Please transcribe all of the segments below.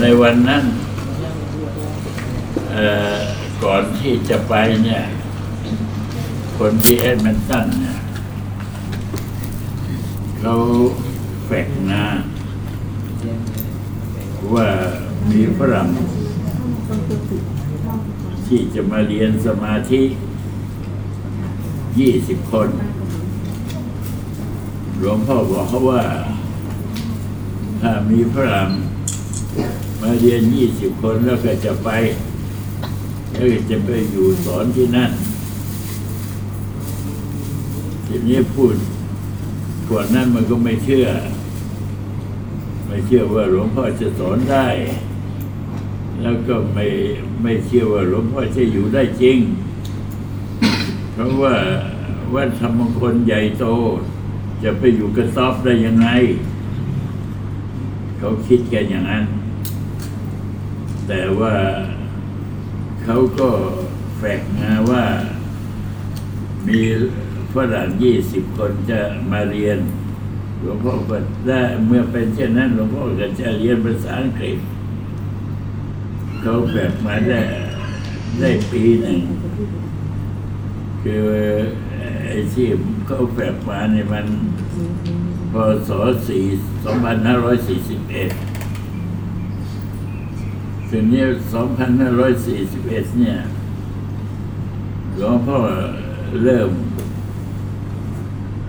ในวันนั้นก่อนที่จะไปเนี่ย คนที่เอ็ดมันตันเนี่ยเขาแฝกหน้าว่ามีฝรั่งที่จะมาเรียนสมาธิยี่สิบคน หลวงพ่อบอกเขาว่า ถ้ามีฝรั่ง มาเรียนยี่สิบคนแล้วก็จะไปแล้วก็จะไปอยู่สอนที่นั่น ทีนี้พูดก่อนนั้นมันก็ไม่เชื่อ ไม่เชื่อว่าหลวงพ่อจะสอนได้ แล้วก็ไม่ไม่เชื่อว่าหลวงพ่อจะอยู่ได้จริง เพราะว่าวัดธรรมงคลใหญ่โต จะไปอยู่กระต๊อบได้ยังไง เขาคิดกันอย่างนั้น แต่ว่าเขาก็แฝกมาว่า มีฝรั่งยี่สิบคนจะมาเรียนหลวงพ่อก็ได้เมื่อเป็นเช่นนั้นหลวงพ่อก็จะเรียนภาษาอังกฤษเขาแบบมาได้ได้ปีหนึ่งคือไอ้ที่เขาแบบมาเนี่ยมันพศ4 2541 ทีนี้สองพันห้ยสี่สิบเนี่ยหลวงพ่อเริ่ม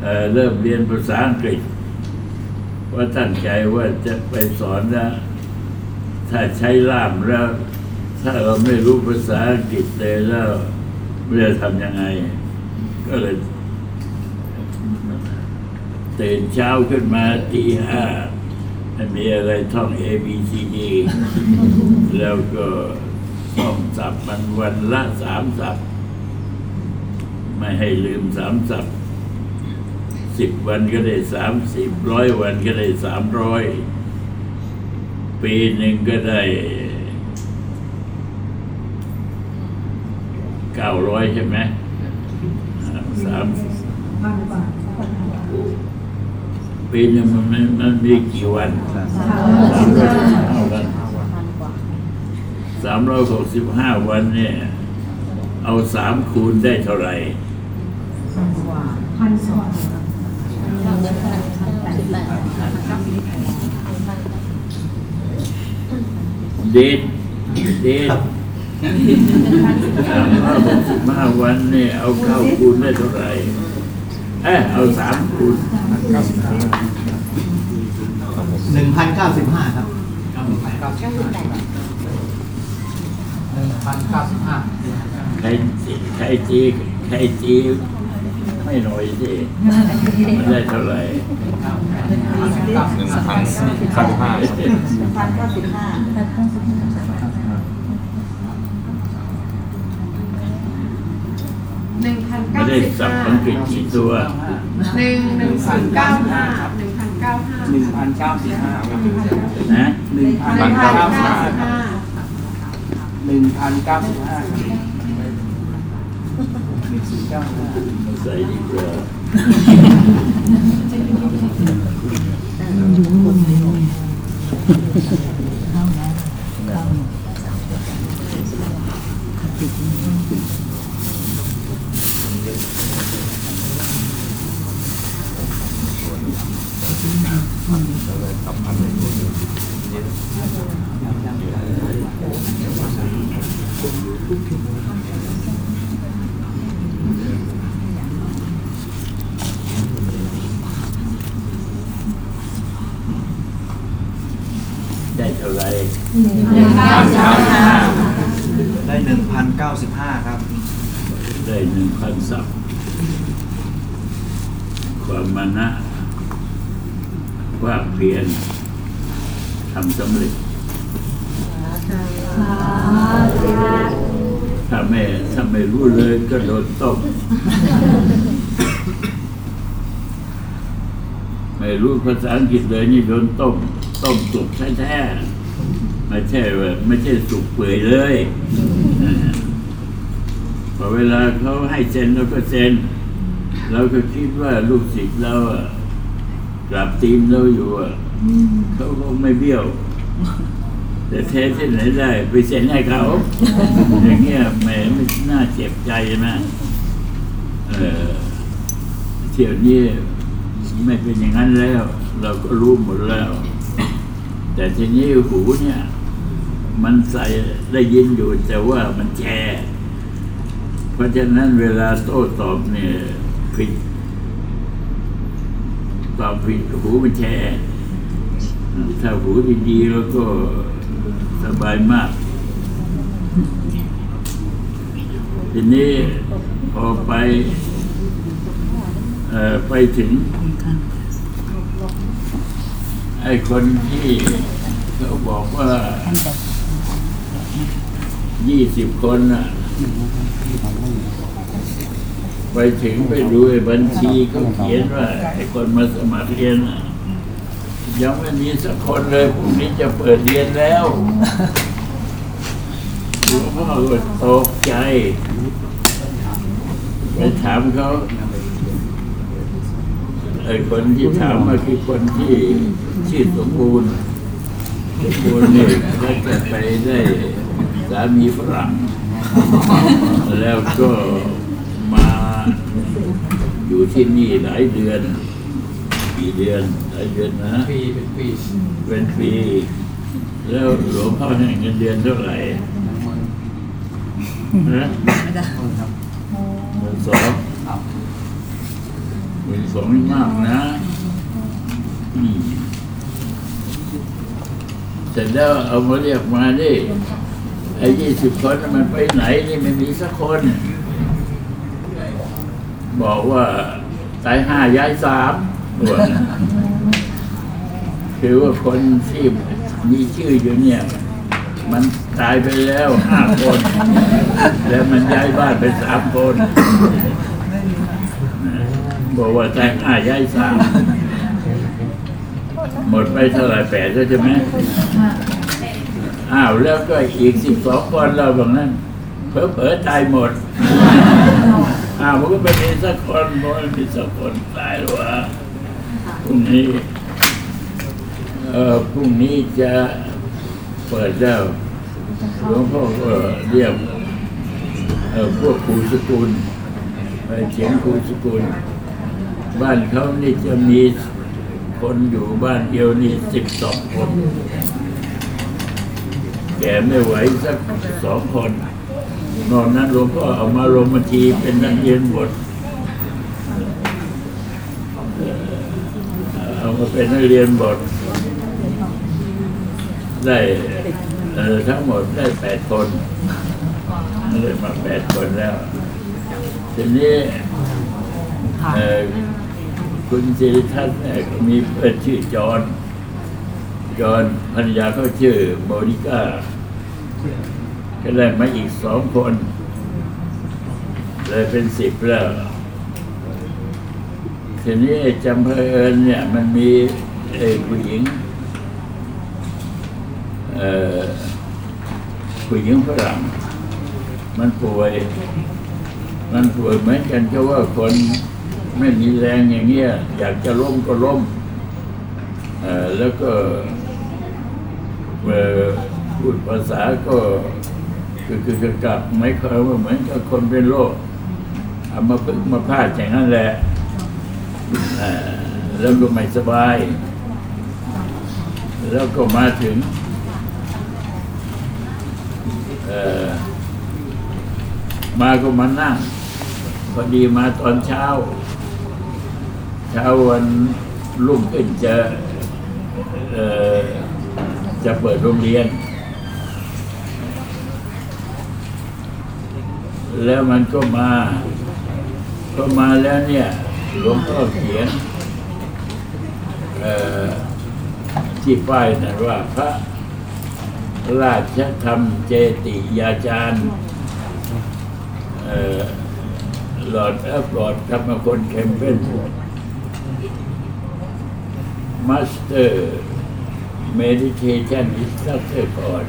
เเริ่มเรียนภาษาอังกฤษ ว่าตั้งใจว่าจะไปสอนนะ ถ้าใช้ล่ามแล้ว ถ้าเราไม่รู้ภาษาอังกฤษเลยแล้วเราจะทำยังไง ก็เลยตื่นเช้าขึ้นมาตีห้า ม่มีอะไรท่อง A B C D แล้วก็ท่องสับมันวันละสามสับไม่ให้ลืมสามสับสิบวันก็ได้สามสิบร้อยวันก็ได้สามร้อยปีหนึ่งก็ได้เก้าร้อยใช่ไหมสาม ปีหนึงมันมันมันมีกี่วันสามร้อยหกสิบห้าวันสามร้อยหกสิบห้าวันเนี่ย เอาสามคูณได้เท่าไหร่พันสองเดทเดทสามร้อยหกสิบห้าวันเนี่ย เอาเข้าคูณได้เท่าไหร่ เอ้ยเอาสามคูณหนึ่งพันเก้าสิบห้าครับหนึ่งพันเก้าสิบห้าใครใครจีใครจีไม่หน่อยสิมันได้เท่าไหร่หนึ่งพันเก้าสิบห้าพันเก้าสิบห้า หนึ่งพันไม่เก้าได้สิบสับห้าอังกฤษกี่ตัวหนึ่งหนึ่งศูนย์เก้าห้าหนึ่งพันเก้าห้าหนึ่งพันเก้าสิบห้าหนึ่งพันหนึ่งพันเก้าสิบห้าหนึ่งพันเก้าสิบห้าหนึ่งศูนย์เก้าห้าใส่ดีกว่าได้เท่าไหร่ได้หนึ่งพันเก้าสิบห้าครับ ได้หนึ่งพันสับความมานะ ความเพียรทำสำเร็จถ้าไม่ถ้าไม่รู้เลยก็โดนต้มไม่รู้ภาษาอังกฤษเลยนี่โดนต้มต้มสุกแท้ๆไม่ใช่ว่าไม่ใช่สุกเปื่อยเลยพอเวลาเขาให้เซ็นเราก็เซ็นเราก็คิดว่าลูกศิษย์เราอะ กลับทีมเราอยู่อะเขาคงไม่เบี้ยว แต่เทที่ไหนได้ไปเซ็นให้เขาอย่างเงี้ยแหมไม่น่าเจ็บใจนะเออเที่ยวนี้ไม่เป็นอย่างนั้นแล้ว เราก็รู้หมดแล้ว แต่ทีนี้หูเนี่ย มันใส่ได้ยินอยู่แต่ว่ามันแชร์เพราะฉะนั้นเวลาโต้ตอบเนี่ยผิด ตอบผิดหูมันแชร์ถ้าหูดีๆแล้วก็สบายมากทีนี้พอไปอไปถึงไอ้คนที่เขาบอกว่ายี่สิบคนน่ะ ไปถึงไปดูไอ้บัญชีเขาเขียนว่าไอ้คนมาสมัครเรียนน่ะยังไม่มีสักคนเลยพรุ่งนี้จะเปิดเรียนแล้วหลวงพ่อก็ตกใจ ไปถามเขาไอ้คนที่ถามมาคือคนที่ชื่อสมบูรณ์สมบูรณ์นี่ก็จะไปได้สามีฝรั่งแล้วก็ อยู่ที่นี่หลายเดือนกี่เดือนหลายเดือนนะปีเป็นปีเป็นปีแล้วหลวงพ่อให้เงินเดือนเท่าไหร่นะหมื่นสองครับหมื่นสองนี่มากนะอืมเสร็จแล้วเอามาเรียกมาดิไอ้ยี่สิบคนน่ะมันไปไหนนี่ไม่มีสักคน บอกว่าตายห้าย้ายสามคือว่าคนที่มีชื่ออยู่เนี่ย มันตายไปแล้วห้าคน แล้วมันย้ายบ้านไปสามคนบอกว่าตายห้าย้ายสามหมดไปเท่าไหร่แปดใช่ไหมอ้าวแล้วก็อีกสิบสองคนเราบางนั้นเผลอๆตายหมด อ้าวมันก็ไม่มีสักคนมันไม่มีสักคนตายหรอวะพรุ่งนี้เออพรุ่งนี้จะเปิดแล้วหลวงพ่อก็เรียกเออพวกครูสกุลไปเขียนครูสกุล บ้านเขานี่จะมีคนอยู่บ้านเดียวนี่สิบสองคน แกไม่ไหวสักสองคน นอกนั้นหลวงพ่อเอามาลงบัญชีเป็นนักเรียนบทเอ่อเอามาเป็นนักเรียนบทได้ทั้งหมดได้แปดคนได้มาแปดคนแล้ว ทีนี้คุณสิริทัศน์เนี่ยก็มีเพื่อนชื่อจอห์นจอนภรรยาเขาชื่อโมนิก้า ก็ได้มาอีกสองคน เลยเป็นสิบแล้วทีนี้จำเพอิญเนี่ย มันมีไอ้ผู้หญิงเอ่อผู้หญิงฝรั่งมันป่วย มันป่วยเหมือนกันแค่ว่าคนไม่มีแรงอย่างเงี้ย อยากจะล้มก็ล้มเอ่อแล้วก็เอ่อพูดภาษาก็ คือคือคือกับไม่เคยว่าเหมือนกับคนเป็นโรคเอามาพึ่งมาพาดอย่างนั้นแหละแล้วก็ไม่สบาย แล้วก็มาถึงเอ่อมาก็มานั่งพอดีมาตอนเช้า เช้าวันรุ่งขึ้นจะเอ่อจะเปิดโรงเรียน แล้วมันก็มาก็มาแล้วเนี่ยหลวงพ่อเขียนที่ป้ายนั่นว่าพระราชธรรมเจติยาจารย์หลอดแอฟลอดธรรมคนเคมเปนมาสเตอร์ meditation instructor ก่อน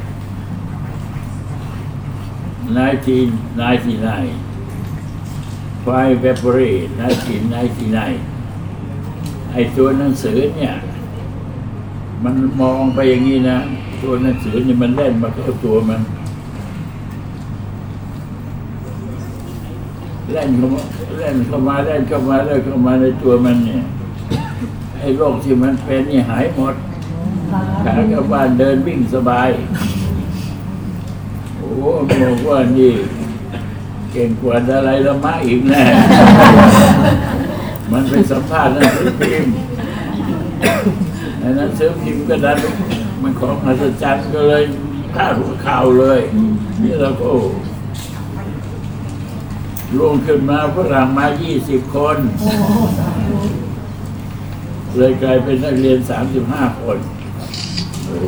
1999 5 February 1999 ไอ้ตัวหนังสือเนี่ย มันมองไปอย่างนี้นะ ตัวหนังสือนี่มันเล่นมาเข้าตัวมันเล่นเข้ามาเล่นเข้ามาเล่นเข้ามาเล่นเข้ามาในตัวมันเนี่ยไอ้โรคที่มันเป็นนี่หายหมดขากลับบ้านเดินวิ่งสบาย โอ้บอกว่านี่เก่งกว่าดาไรละมะอีกแน่มันไปสัมภาษณ์หนังสือพิมพ์ในหนังสือพิมพ์ก็ดันมันของอัศจรรย์ก็เลยพลาดหัวข่าวเลย นี่เราก็รวมขึ้นมาฝรั่งมา20คน เลยกลายเป็นนักเรียน35คน โอ้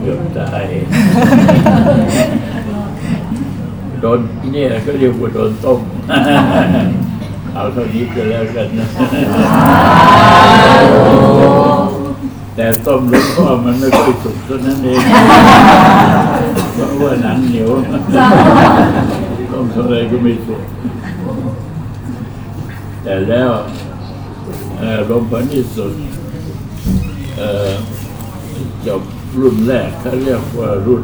เกือบตายโดนเนี่ยก็เรียกว่าโดนต้ม เอาเท่านี้ก็แล้วกันนะ แต่ต้มหลูกพ่อมันไม่ค่อยสุกเท่านั้นเองเพราะว่าหนังเหนียวต้มเท่าไรก็ไม่สุกแต่แล้วเอ่อลมพันที่สุดเอ่อจบรุ่นแรกเขาเรียกว่ารุ่น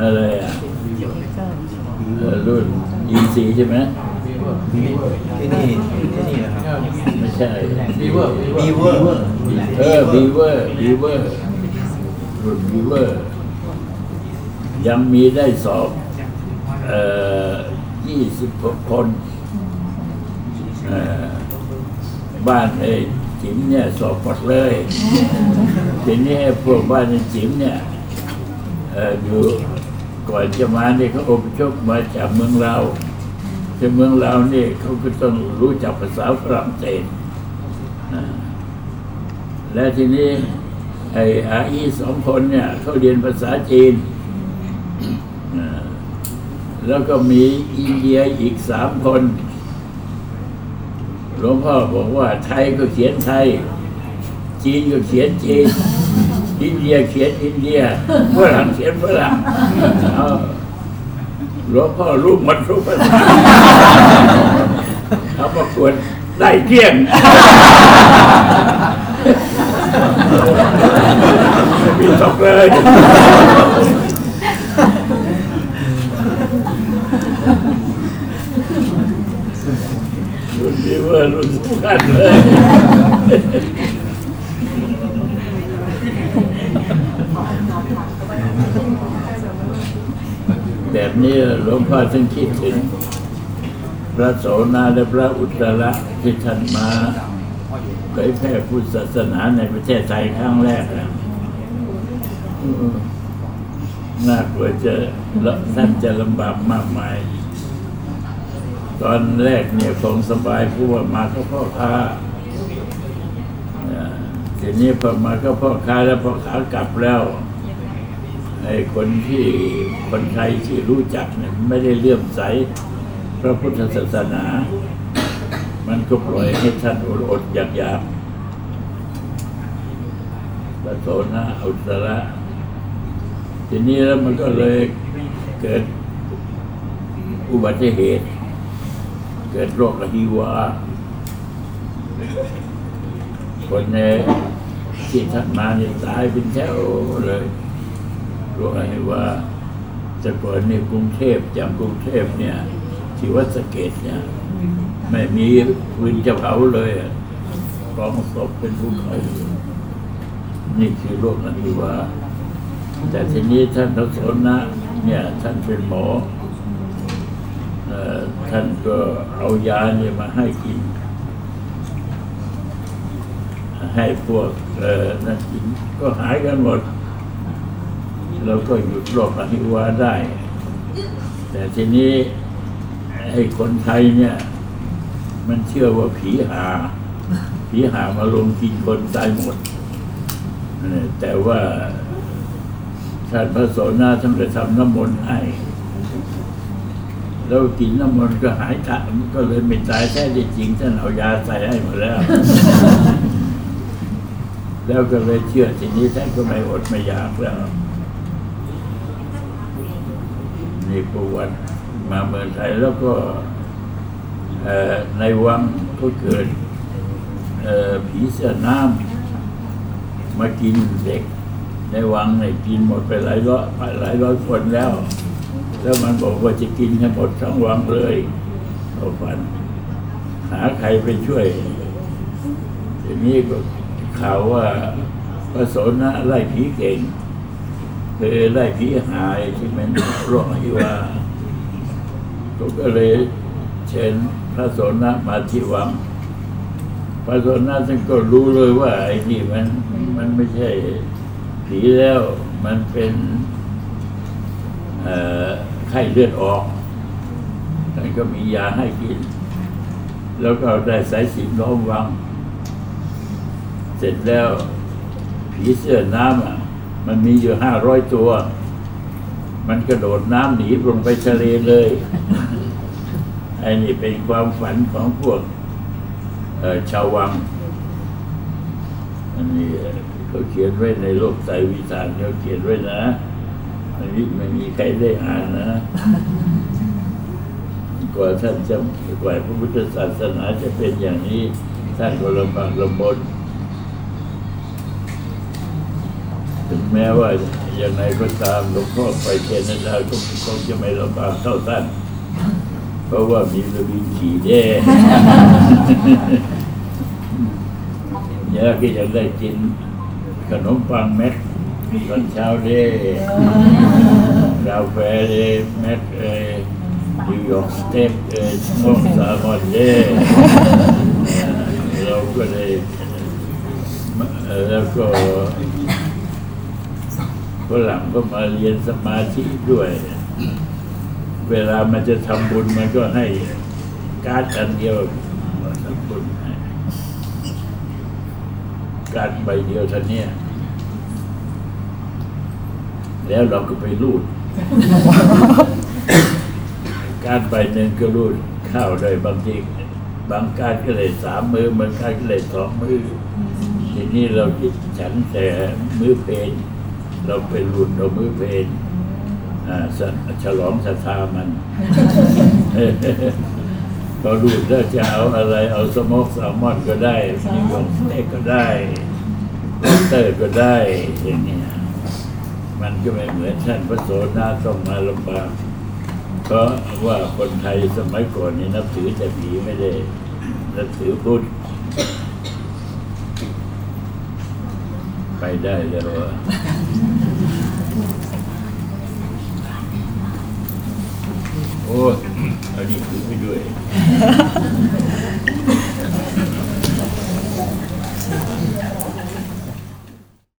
อะไรอะ เอ่อรุ่น EC ใช่ไหมที่นี่ที่นี่นะครับไม่ใช่บีเวอร์บีเวอร์เออบีเวอร์บีเวอร์รุ่นบีเวอร์ยังมีได้สอบเอ่อยี่สิบคนเอ่อบ้านไอ้จิ๋มเนี่ยสอบหมดเลยทีนี้ไอ้พวกบ้านไอ้จิ๋มเนี่ยเอ่ออยู่ ก่อนจะมาเนี่ยเขาอพยพมาจากเมืองเราที่เมืองเราเนี่ยเขาก็ต้องรู้จักภาษาฝรั่งเศสและทีนี้ไอ้อาอีสองคนเนี่ยเขาเรียนภาษาจีน แล้วก็มีอินเดียอีกสามคนหลวงพ่อบอกว่าไทยก็เขียนไทย จีนก็เขียนจีน อินเดียเขียนอินเดียฝรั่งเขียนฝรั่งเอาหลวงพ่อรู้หมดทุกภาษาเอาประกวดได้เกลี้ยงไม่มีตกเลยรุ่นนี้ว่ารุ่นสำคัญเลย แบบ นี้หลวงพ่อท่านคิดถึง พระโสนาและพระอุตระที่ท่านมาเผยแพร่พุทธศาสนาในประเทศไทยครั้งแรกอะน่ากลัวจะท่านจะลำบากมากมาย ตอนแรกเนี่ยคงสบายผู้ว่ามาก็พ่อค้าทีนี้พอมาก็พ่อค้าแล้วพ่อขากลับแล้ว อ้คนที่คนไทยที่รู้จักเนี่ยไม่ได้เลื่อมใสพระพุทธศาสนา มันก็ปล่อยให้ท่านอดอดๆอยากอยากๆประโสนาอุตระทีนี้แล้วมันก็เลยเกิดอุบัติเหตุ เกิดโรคระหิวา คนในที่ท่านมาเนี่ยตายเป็นแถวเลย โรคระหิวาแต่ก่อนนี่กรุงเทพจากกรุงเทพเนี่ยที่วัดสเกดเนี่ยไม่มีฟืนจะเผาเลยอะกองศพเป็นภูเขานี่คือโรคอหิวาแต่ทีนี้ท่านทศนะเนี่ยท่านเป็นหมอท่านก็เอายาเนี่ยมาให้กิน ให้พวกนั่นกินก็หายกันหมด เราก็หยุดโรคอหิวาได้ แต่ทีนี้ไอ้คนไทยเนี่ย มันเชื่อว่าผีหา ผีหามาลงกินคนตายหมดเออแต่ว่าท่านพระโสนาท่านไปทำน้ำมนต์ให้แล้วกินน้ำมนต์ก็หายขาดก็เลยไม่ตายแท้ที่จริงท่านเอายาใส่ให้หมดแล้ว แล้วก็เลยเชื่อทีนี้ท่านก็ไม่อดไม่อยากแล้ว นี่ประวัติมาเมืองไทยแล้วก็ในวังก็เกิดผีเสื้อน้ำมากินเด็ก ในวังเนี่ยกินหมดไปหลายร้อยหลายร้อยคนแล้ว แล้วมันบอกว่าจะกินให้หมดทั้งวังเลยเอาฝันหาใครไปช่วยทีนี้ก็ข่าวว่าพระโสนะไล่ผีเก่ง คือไล่ผีหายที่มันโรคที่ว่าก็เลยเชิญพระโสนะมาที่วังพระโสนะท่านก็รู้เลยว่าไอ้นี่มันมันไม่ใช่ผีแล้วมันเป็นไข้เลือดออกท่านก็มียาให้กิน แล้วก็ได้สายสินล้อมวัง เสร็จแล้วผีเสื้อน้ำอะ มันมีอยู่ห้าร้อยตัว มันกระโดดน้ำหนีลงไปทะเลเลยไอ้นี่เป็นความฝันของพวกเอ่อชาววัง อันนี้เขาเขียนไว้ในโลกไตรวิสารเขาเขียนไว้นะอันนี้ไม่มีใครได้อ่านนะ กว่าท่านจะกว่าพระพุทธศาสนาจะเป็นอย่างนี้ ท่านก็ลำบากลำบน แม้ว่าอย่างไรก็ตามหลวงพ่อไปแคนาดาก็คงจะไม่ลำบากเท่าท่านเพราะว่ามีระบินขี่แย่ยาก็ยังได้กินขนมปังเม็ดตอนเช้าเด้กาแฟเด้เม็ดเอ้นิวยอร์กสเต็กเอ้สโมกซามอนเด้เราก็เลยแล้วก็ ฝรั่งก็มาเรียนสมาธิด้วย เวลามันจะทำบุญมันก็ให้การ์ดอันเดียวมาทำบุญการใบเดียวท่านี้แล้วเราก็ไปรูด การใบหนึ่งก็รูดข้าวได้บางทีบางการก็เลยสามมือบางการก็เลยสองมือทีนี้เราจิตฉันแต่มือเพลน เราไปรูดเรามือเพลนอ่าฉลองศรัทธามันพอดูดแล้วจะเอาอะไร เอาสโมกแซลมอนก็ได้นิยมสเต็กก็ได้เตอร์ก็ได้อย่างเนี้ยมันก็ไม่เหมือนท่านพระโสดาต้องมาลำบากเพราะว่าคนไทยสมัยก่อนนี่นับถือแต่ผีไม่ได้นับถือพุทธ ไปได้แล้วอะโอ้ยเอานี่ถือไปด้วย